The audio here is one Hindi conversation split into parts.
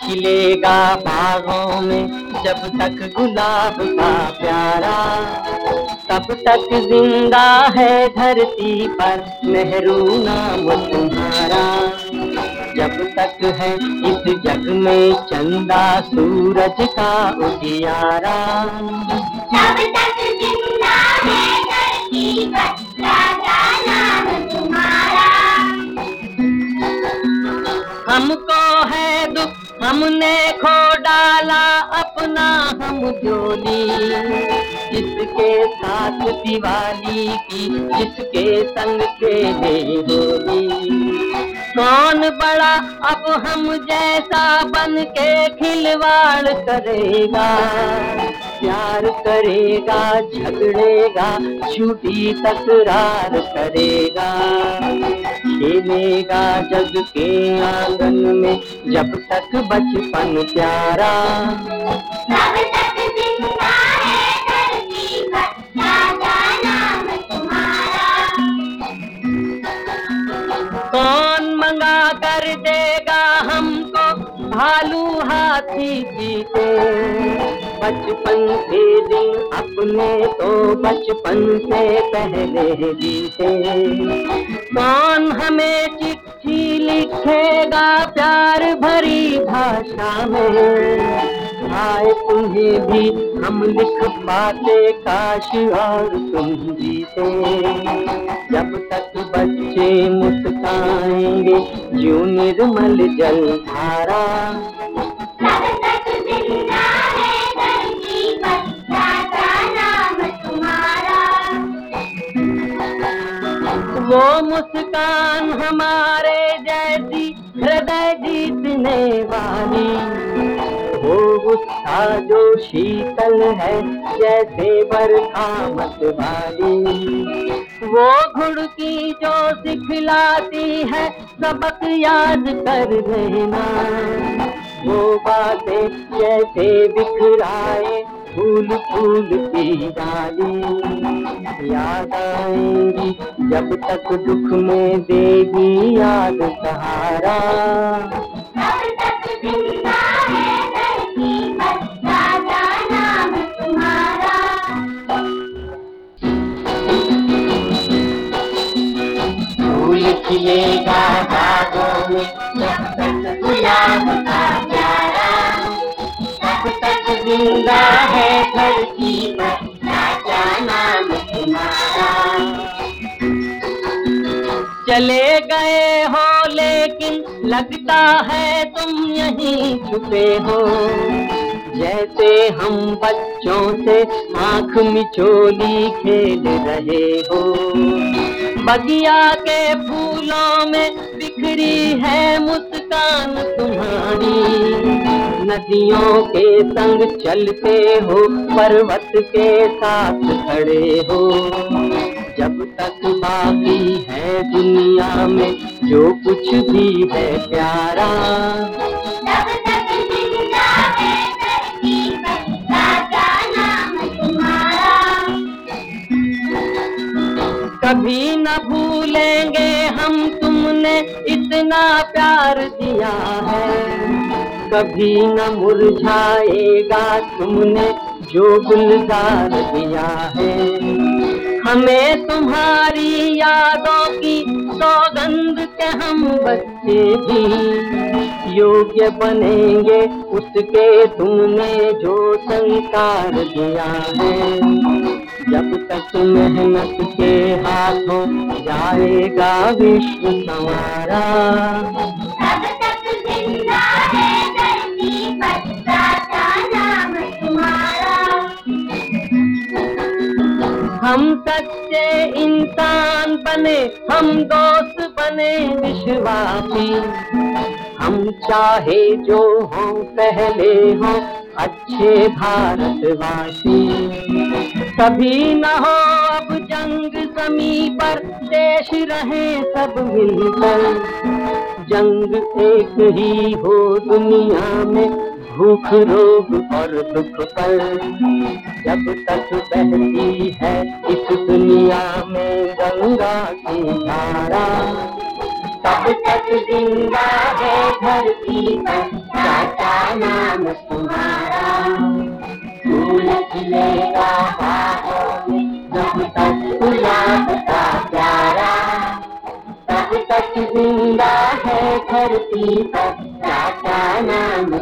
खिलेगा बागों में जब तक गुलाब का प्यारा तब तक ज़िंदा है धरती पर नेहरू नाम तुम्हारा। जब तक है इस जग में चंदा सूरज का उजियारा। तब तक ज़िंदा है धरती पर राजा नाम तुम्हारा। हमको है दुख हमने खो डाला अपना हम जोली जिसके साथ दिवाली की, जिसके संग खेले होली। कौन बड़ा अब हम जैसा बन के खिलवाड़ करेगा? प्यार करेगा, झगड़ेगा, झूठी तकरार करेगा। खेलेगा जग के आँगन में, जब तक बचपन प्यारा। हाथी जीते बचपन के दिन अपने तो बचपन से पहले जीते कौन हमें चिट्ठी लिखेगा प्यार भरी भाषा में। आए तुम्हें भी हम लिख पाते काश और तुम जीते। जब तक बच्चे मुस्काएँगे, जो निर्मल जल धारा वो मुस्कान हमारे जैसी हृदय जीतने वाली। वो गुस्सा जो शीतल है, जैसे बरखा मत वाली। वो घुड़की जो सिखलाती है, सबक याद कर लेना। वो बातें जैसे बिखराए, फूल फूल की डाली। याद आएँगी जब तक दुख में देगी याद सहारा। है खिलेगा बागों में जब तक गुलाब का प्यारा। तब तक ज़िंदा है धरती गए हो, लेकिन लगता है तुम यहीं छुपे हो। जैसे हम बच्चों से आँख मिचोली खेल रहे हो। बगिया के फूलों में बिखरी है मुस्कान तुम्हारी। नदियों के संग चलते हो, पर्वत के साथ खड़े हो। जब तक बाकी है दुनिया में जो कुछ भी है प्यारा। तब तक ज़िंदा है धरती पर राजा नाम तुम्हारा कभी न भूलेंगे हम तुमने इतना प्यार दिया है। कभी न मुरझाएगा तुमने जो गुलजार दिया है। हमें तुम्हारी यादों की सौगंध के हम बच्चे भी। योग्य बनेंगे उसके तुमने जो संस्कार दिया है। जब तक मेहनत के हाथों जाएगा विश्व संवारा। हम सच्चे इंसान बने, हम दोस्त बने विश्वासी। हम चाहे जो हो, पहले हो, अच्छे भारतवासी। कभी न हो अब जा गुलामी पर, देश रहे सब मिलकर। जंग एक ही हो दुनिया में भूख रोग और दुख पर जब तक बहती है इस दुनिया में गंगा की धारा। तब तक ज़िंदा है धरती पर नाम तुम्हारा। जब तक गुलाब का प्यारा। तब तक ज़िंदा है धरती पर चाचा नाम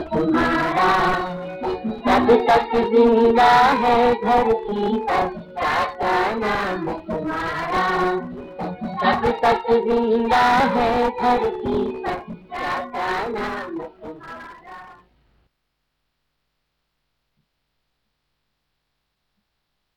ज़िंदा है धरती पर चाचा नाम तुम्हारा तब तक ज़िंदा है धरती पर